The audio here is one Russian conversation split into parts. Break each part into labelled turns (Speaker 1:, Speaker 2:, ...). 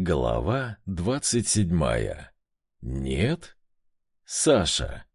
Speaker 1: Глава двадцать седьмая. Нет? Саша.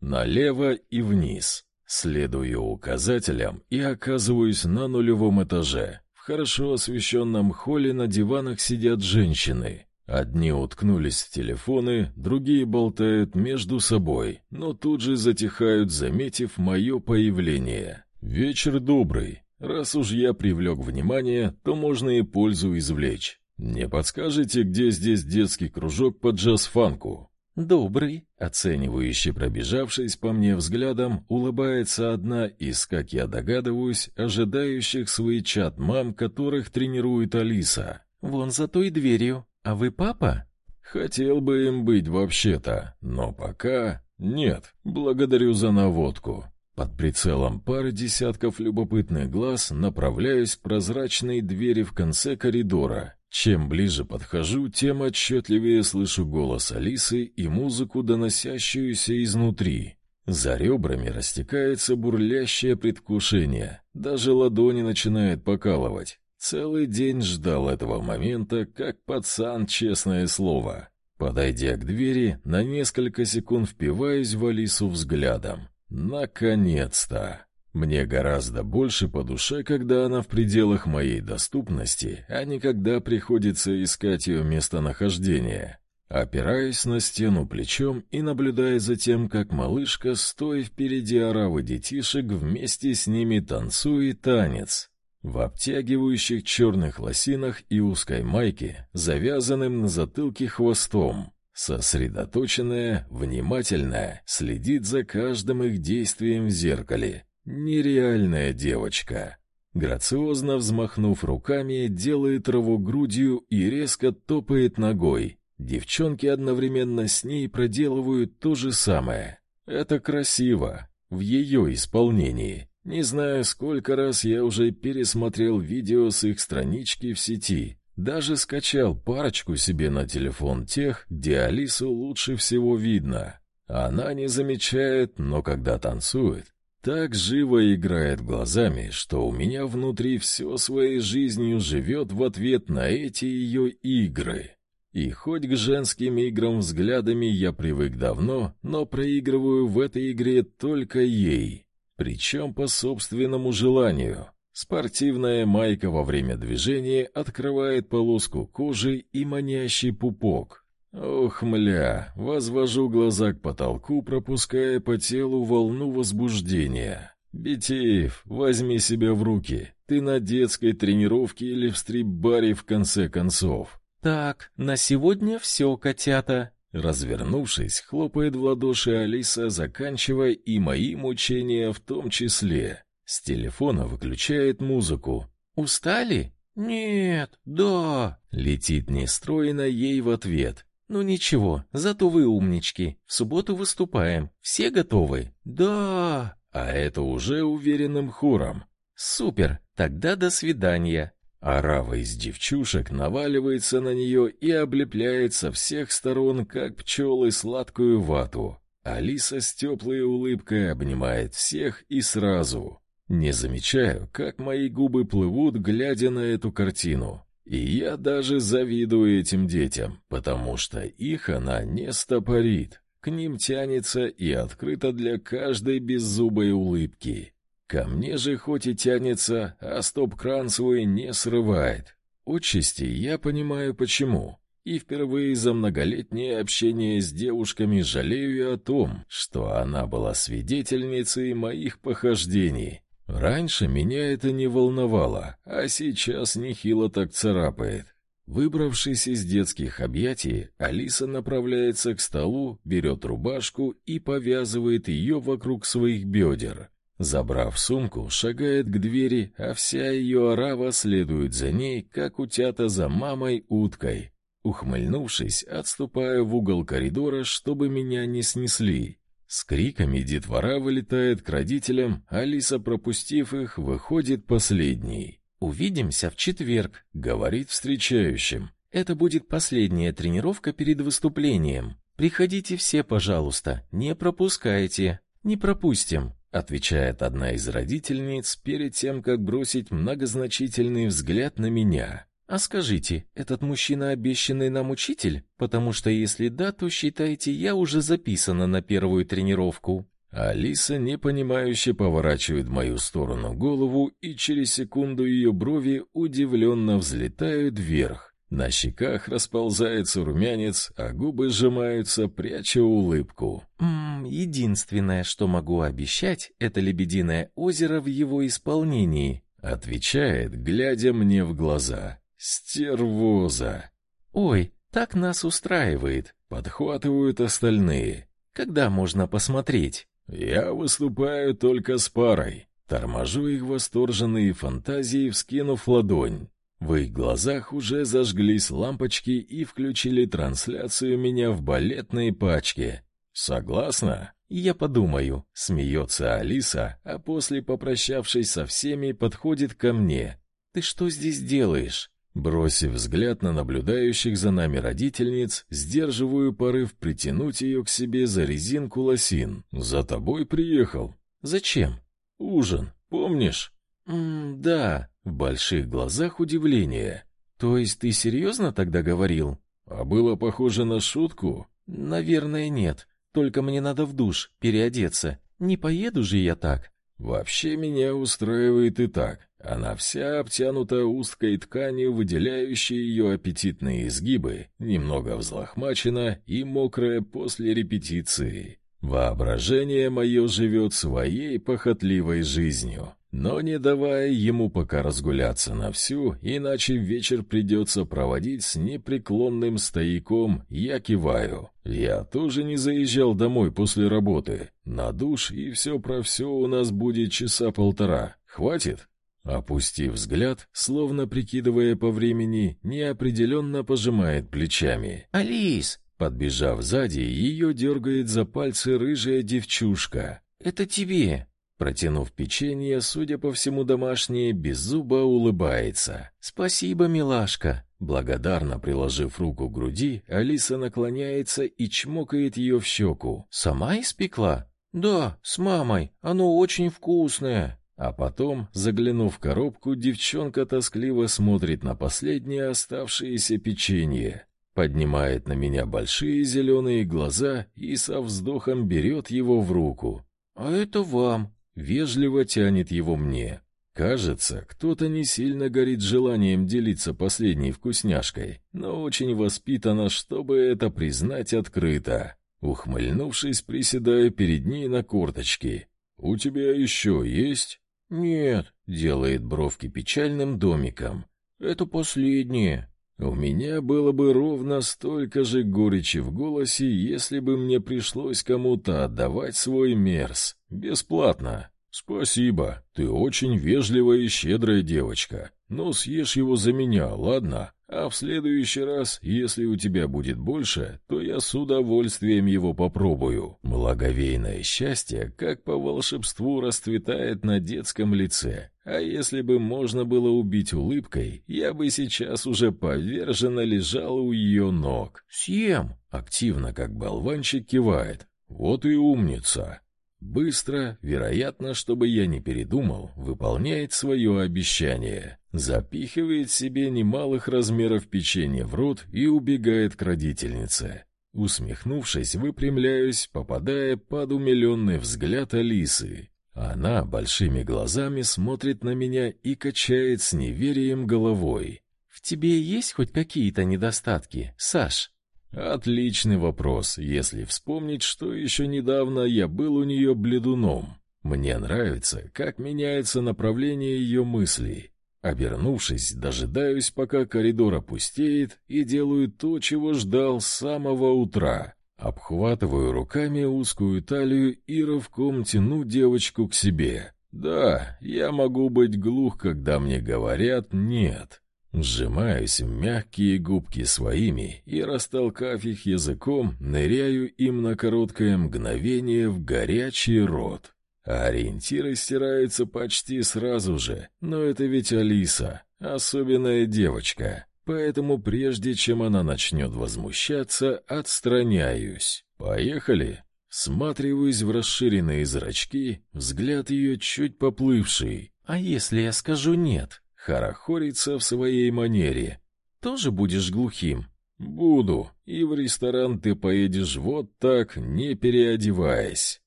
Speaker 1: Налево и вниз. Следую указателям и оказываюсь на нулевом этаже. В хорошо освещенном холле на диванах сидят женщины. Одни уткнулись в телефоны, другие болтают между собой, но тут же затихают, заметив мое появление. Вечер добрый. Раз уж я привлек внимание, то можно и пользу извлечь. «Не подскажете, где здесь детский кружок по джаз-фанку?»
Speaker 2: «Добрый», —
Speaker 1: оценивающе пробежавшись по мне взглядом, улыбается одна из, как я догадываюсь, ожидающих свой чат мам, которых тренирует Алиса.
Speaker 2: «Вон за той дверью. А вы папа?»
Speaker 1: «Хотел бы им быть вообще-то, но пока нет. Благодарю за наводку». Под прицелом пары десятков любопытных глаз направляюсь к прозрачной двери в конце коридора. Чем ближе подхожу, тем отчетливее слышу голос Алисы и музыку, доносящуюся изнутри. За ребрами растекается бурлящее предвкушение. Даже ладони начинают покалывать. Целый день ждал этого момента, как пацан, честное слово. Подойдя к двери, на несколько секунд впиваюсь в Алису взглядом. Наконец-то! Мне гораздо больше по душе, когда она в пределах моей доступности, а не когда приходится искать ее местонахождение. Опираясь на стену плечом и наблюдая за тем, как малышка, стоя впереди оравы детишек, вместе с ними танцует танец. В обтягивающих черных лосинах и узкой майке, завязанным на затылке хвостом. Сосредоточенная, внимательная, следит за каждым их действием в зеркале, Нереальная девочка. Грациозно взмахнув руками, делает рывок грудью и резко топает ногой. Девчонки одновременно с ней проделывают то же самое. Это красиво, в ее исполнении. Не знаю, сколько раз я уже пересмотрел видео с их странички в сети. Даже скачал парочку себе на телефон тех, где Алису лучше всего видно. Она не замечает, но когда танцует, так живо играет глазами, что у меня внутри все своей жизнью живет в ответ на эти ее игры. И хоть к женским играм взглядами я привык давно, но проигрываю в этой игре только ей, причем по собственному желанию. Спортивная майка во время движения открывает полоску кожи и манящий пупок. Ох, мля, возвожу глаза к потолку, пропуская по телу волну возбуждения. Битеев, возьми себя в руки. Ты на детской тренировке или в стрип-баре в конце концов.
Speaker 2: Так, на сегодня все, котята.
Speaker 1: Развернувшись, хлопает в ладоши Алиса, заканчивая и мои мучения в том числе. С телефона выключает музыку.
Speaker 2: Устали? Нет, да.
Speaker 1: Летит нестройно ей в ответ.
Speaker 2: Ну ничего, зато вы умнички. В субботу выступаем. Все готовы?
Speaker 1: Да. А это уже уверенным хором.
Speaker 2: Супер. Тогда до свидания.
Speaker 1: Арава из девчушек наваливается на нее и облепляет со всех сторон, как пчелы, сладкую вату. Алиса с теплой улыбкой обнимает всех и сразу. Не замечаю, как мои губы плывут, глядя на эту картину. И я даже завидую этим детям, потому что их она не стопорит, к ним тянется и открыта для каждой беззубой улыбки. Ко мне же хоть и тянется, а стоп-кран свой не срывает. Отчасти я понимаю почему. И впервые за многолетнее общение с девушками жалею о том, что она была свидетельницей моих похождений, Раньше меня это не волновало, а сейчас нехило так царапает. Выбравшись из детских объятий, Алиса направляется к столу, берет рубашку и повязывает ее вокруг своих бедер. Забрав сумку, шагает к двери, а вся ее орава следует за ней, как утята за мамой-уткой. Ухмыльнувшись, отступаю в угол коридора, чтобы меня не снесли. С криками детвора вылетает к родителям, Алиса, пропустив их, выходит последней.
Speaker 2: «Увидимся в четверг», —
Speaker 1: говорит встречающим.
Speaker 2: «Это будет последняя тренировка перед выступлением. Приходите все, пожалуйста, не пропускайте». «Не пропустим», — отвечает одна из родительниц перед тем, как бросить многозначительный взгляд на меня. А скажите, этот мужчина обещанный нам учитель? Потому что если да, то считайте, я уже записана на первую тренировку.
Speaker 1: Алиса непонимающе поворачивает мою сторону голову, и через секунду ее брови удивленно взлетают вверх. На щеках расползается румянец, а губы сжимаются, пряча улыбку.
Speaker 2: «Ммм, единственное, что могу обещать, это лебединое озеро в его исполнении»,
Speaker 1: отвечает, глядя мне в глаза. «Стервоза!»
Speaker 2: «Ой, так нас устраивает»,
Speaker 1: подхватывают остальные.
Speaker 2: «Когда можно посмотреть?»
Speaker 1: Я выступаю только с парой. Торможу их восторженные фантазии, вскинув ладонь. В их глазах уже зажглись лампочки и включили трансляцию меня в балетной пачке. Согласна?
Speaker 2: Я подумаю, смеется Алиса, а после, попрощавшись со всеми, подходит ко мне. Ты что здесь делаешь?
Speaker 1: Бросив взгляд на наблюдающих за нами родительниц, сдерживаю порыв притянуть ее к себе за резинку лосин. «За тобой приехал».
Speaker 2: «Зачем?»
Speaker 1: «Ужин, помнишь?»
Speaker 2: «М да». В больших глазах удивление. «То есть ты серьезно тогда говорил?»
Speaker 1: «А было похоже на шутку?»
Speaker 2: «Наверное, нет. Только мне надо в душ, переодеться. Не поеду же я так».
Speaker 1: «Вообще меня устраивает и так. Она вся обтянута узкой тканью, выделяющей ее аппетитные изгибы, немного взлохмачена и мокрая после репетиции. Воображение мое живет своей похотливой жизнью, но не давая ему пока разгуляться на всю, иначе вечер придется проводить с непреклонным стояком, я киваю. Я тоже не заезжал домой после работы. На душ и все про все у нас будет часа полтора. Хватит? Опустив взгляд, словно прикидывая по времени, неопределенно пожимает плечами.
Speaker 2: «Алис!»
Speaker 1: Подбежав сзади, ее дергает за пальцы рыжая девчушка.
Speaker 2: «Это тебе!»
Speaker 1: Протянув печенье, судя по всему домашнее, без зуба улыбается.
Speaker 2: «Спасибо, милашка!»
Speaker 1: Благодарно приложив руку к груди, Алиса наклоняется и чмокает ее в щеку.
Speaker 2: «Сама испекла?» «Да, с мамой. Оно очень вкусное!»
Speaker 1: А потом, заглянув в коробку, девчонка тоскливо смотрит на последнее оставшееся печенье, поднимает на меня большие зеленые глаза и со вздохом берет его в руку.
Speaker 2: «А это вам!»
Speaker 1: — вежливо тянет его мне. Кажется, кто-то не сильно горит желанием делиться последней вкусняшкой, но очень воспитана, чтобы это признать открыто. Ухмыльнувшись, приседаю перед ней на корточки. «У тебя еще есть?»
Speaker 2: «Нет», — делает бровки печальным домиком. «Это последнее».
Speaker 1: У меня было бы ровно столько же горечи в голосе, если бы мне пришлось кому-то отдавать свой мерз. Бесплатно. Спасибо, ты очень вежливая и щедрая девочка. Но съешь его за меня, ладно? А в следующий раз, если у тебя будет больше, то я с удовольствием его попробую. Благовейное счастье, как по волшебству, расцветает на детском лице. А если бы можно было убить улыбкой, я бы сейчас уже поверженно лежал у ее ног.
Speaker 2: «Съем!»
Speaker 1: — активно, как болванчик, кивает. «Вот и умница!» Быстро, вероятно, чтобы я не передумал, выполняет свое обещание. Запихивает себе немалых размеров печенье в рот и убегает к родительнице. Усмехнувшись, выпрямляюсь, попадая под умиленный взгляд Алисы. Она большими глазами смотрит на меня и качает с неверием головой.
Speaker 2: «В тебе есть хоть какие-то недостатки, Саш?»
Speaker 1: Отличный вопрос, если вспомнить, что еще недавно я был у нее бледуном. Мне нравится, как меняется направление ее мыслей. Обернувшись, дожидаюсь, пока коридор опустеет, и делаю то, чего ждал с самого утра. Обхватываю руками узкую талию и рывком тяну девочку к себе. Да, я могу быть глух, когда мне говорят «нет». Сжимаюсь в мягкие губки своими и, растолкав их языком, ныряю им на короткое мгновение в горячий рот. ориентиры стираются почти сразу же, но это ведь Алиса, особенная девочка. Поэтому прежде чем она начнет возмущаться, отстраняюсь. Поехали. Сматриваюсь в расширенные зрачки, взгляд ее чуть поплывший.
Speaker 2: «А если я скажу нет?»
Speaker 1: хорохорится в своей манере.
Speaker 2: Тоже будешь глухим?
Speaker 1: Буду. И в ресторан ты поедешь вот так, не переодеваясь.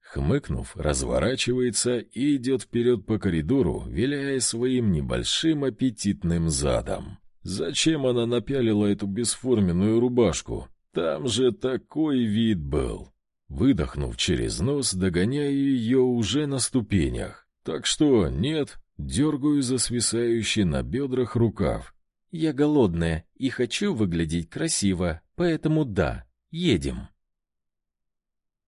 Speaker 1: Хмыкнув, разворачивается и идет вперед по коридору, виляя своим небольшим аппетитным задом. Зачем она напялила эту бесформенную рубашку? Там же такой вид был. Выдохнув через нос, догоняю ее уже на ступенях. Так что, нет, дергаю за свисающий на бедрах рукав.
Speaker 2: Я голодная и хочу выглядеть красиво, поэтому да, едем.